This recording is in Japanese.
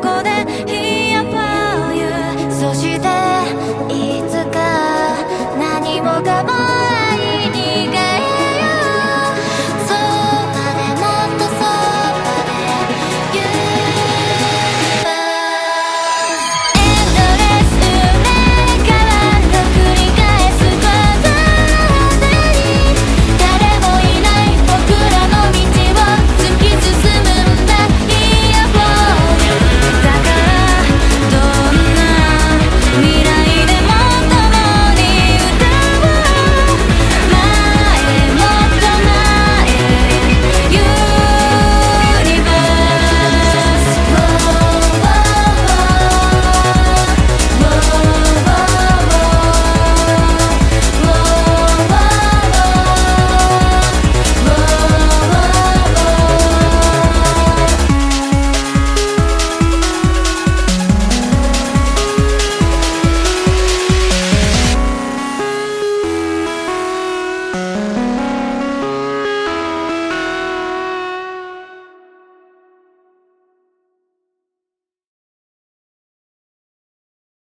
こで